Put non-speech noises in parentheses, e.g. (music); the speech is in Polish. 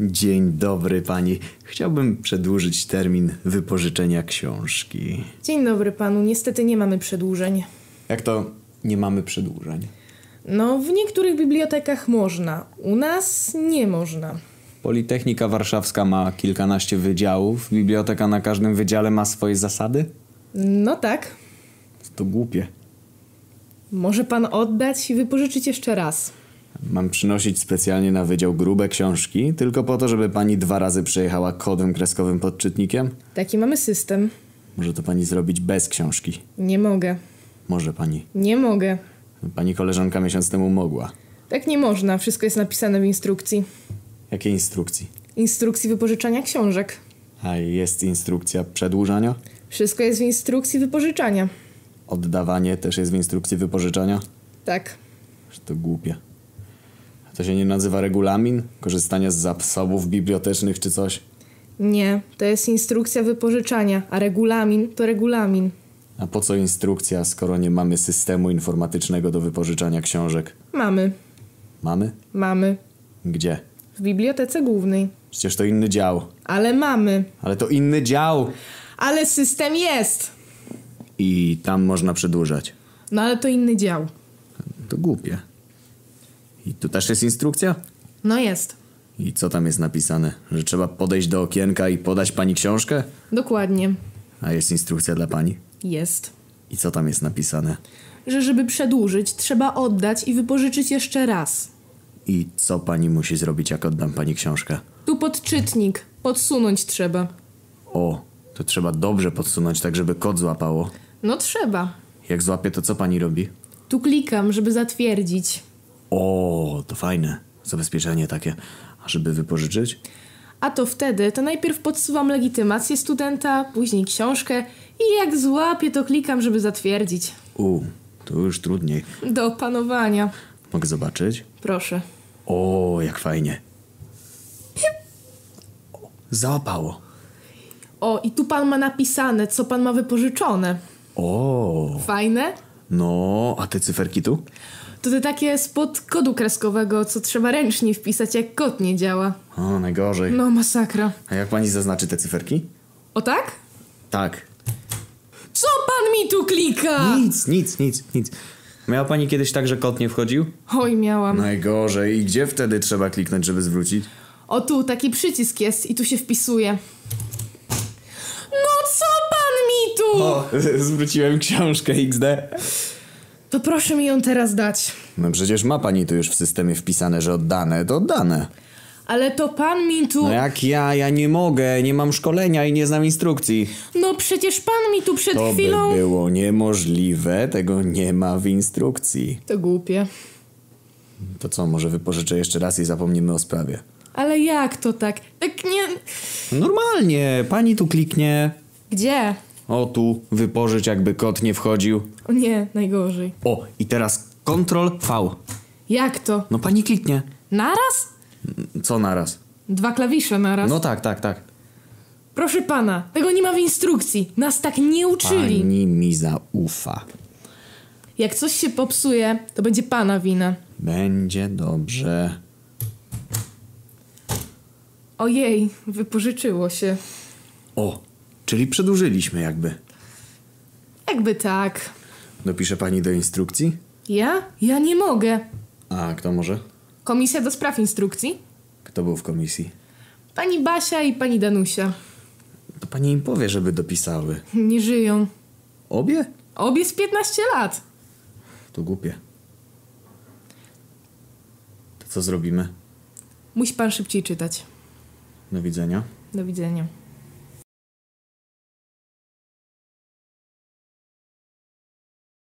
Dzień dobry pani. Chciałbym przedłużyć termin wypożyczenia książki. Dzień dobry panu, niestety nie mamy przedłużeń. Jak to nie mamy przedłużeń? No, w niektórych bibliotekach można, u nas nie można. Politechnika Warszawska ma kilkanaście wydziałów, biblioteka na każdym wydziale ma swoje zasady? No tak, To głupie. może pan oddać i wypożyczyć jeszcze raz. Mam przynosić specjalnie na wydział grube książki, tylko po to, żeby pani dwa razy przejechała kodem kreskowym pod czytnikiem? Taki mamy system. Może to pani zrobić bez książki. Nie mogę, Może pani. nie mogę. Pani koleżanka miesiąc temu mogła. Tak nie można, wszystko jest napisane w instrukcji. Jakie instrukcji? Instrukcji wypożyczania książek. A jest instrukcja przedłużania? Wszystko jest w instrukcji wypożyczania. Oddawanie też jest w instrukcji wypożyczania? Tak. To głupie. To się nie nazywa regulamin? Korzystania z zasobów bibliotecznych czy coś? Nie, to jest instrukcja wypożyczania, a regulamin to regulamin. A po co instrukcja, skoro nie mamy systemu informatycznego do wypożyczania książek? Mamy, Mamy? mamy. Gdzie? W bibliotece głównej. Przecież to inny dział. Ale mamy. Ale to inny dział! Ale system jest! I tam można przedłużać. No ale to inny dział. To głupie. I tu też jest instrukcja? No jest. I co tam jest napisane? Że trzeba podejść do okienka i podać pani książkę? Dokładnie. A jest instrukcja dla pani? Jest. I co tam jest napisane? Że żeby przedłużyć, trzeba oddać i wypożyczyć jeszcze raz. I co pani musi zrobić, jak oddam pani książkę? Tu podczytnik. Podsunąć trzeba. O, to trzeba dobrze podsunąć, tak żeby kod złapało. No trzeba. Jak złapie, to co pani robi? Tu klikam, żeby zatwierdzić. O, to fajne. Zabezpieczenie takie. A żeby wypożyczyć? A to wtedy, to najpierw podsuwam legitymację studenta, później książkę i jak złapię, to klikam, żeby zatwierdzić. U, to już trudniej. Do opanowania. Mogę zobaczyć? Proszę. O, jak fajnie. O, Załapało. O, i tu pan ma napisane, co pan ma wypożyczone. O, Fajne? no, a te cyferki tu? To te takie spod kodu kreskowego, co trzeba ręcznie wpisać, jak kod nie działa. O, najgorzej. No, masakra. A jak pani zaznaczy te cyferki? O tak? Tak. Co pan mi tu klika? Nic, nic, nic, nic. Miała pani kiedyś tak, że kot nie wchodził? Oj, miałam. Najgorzej. I gdzie wtedy trzeba kliknąć, żeby zwrócić? O tu, taki przycisk jest i tu się wpisuje. No co pan mi tu? O, (laughs) zwróciłem książkę XD. To proszę mi ją teraz dać. No przecież ma pani tu już w systemie wpisane, że oddane, to oddane. Ale to pan mi tu... No jak ja, ja nie mogę, nie mam szkolenia i nie znam instrukcji. No przecież pan mi tu przed To chwilą... by było niemożliwe, tego nie ma w instrukcji. To głupie. To co, może wypożyczę jeszcze raz i zapomnimy o sprawie. Ale jak to tak? Tak nie... Normalnie, pani tu kliknie. Gdzie? O tu, wypożycz jakby kot nie wchodził. O nie, najgorzej. O, i teraz Ctrl V. Jak to? No pani kliknie. Naraz? Co naraz? Dwa klawisze naraz. No tak, tak, tak. Proszę pana, tego nie ma w instrukcji. Nas tak nie uczyli. Pani mi zaufa. Jak coś się popsuje, to będzie pana wina. Będzie dobrze. Ojej, wypożyczyło się. O, czyli przedłużyliśmy jakby. Jakby tak. Dopisze pani do instrukcji? Ja? Ja nie mogę. A kto może? Komisja do spraw instrukcji? Kto był w komisji? Pani Basia i pani Danusia. To pani im powie, żeby dopisały. Nie żyją. Obie? Obie z 15 lat. To głupie. To co zrobimy? Musi pan szybciej czytać. Do widzenia. Do widzenia.